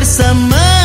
bersama.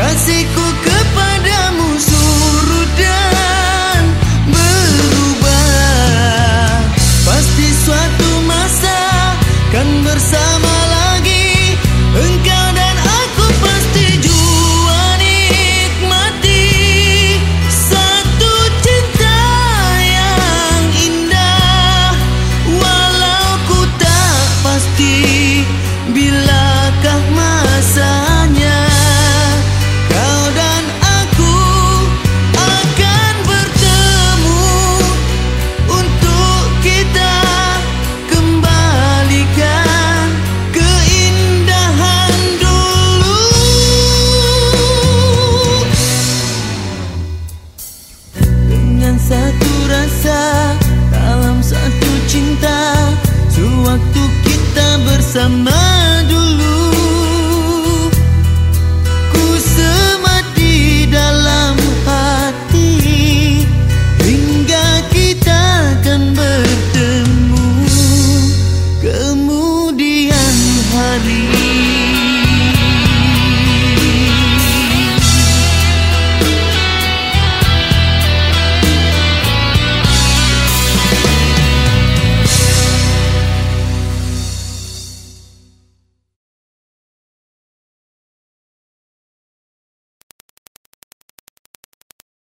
kasihku kepadamu suruh dan berubah. Pasti suatu masa kan bersama lagi. Engkau dan aku pasti jua nikmati. Satu cinta yang indah walau ku tak pasti bila bilakah masa. summer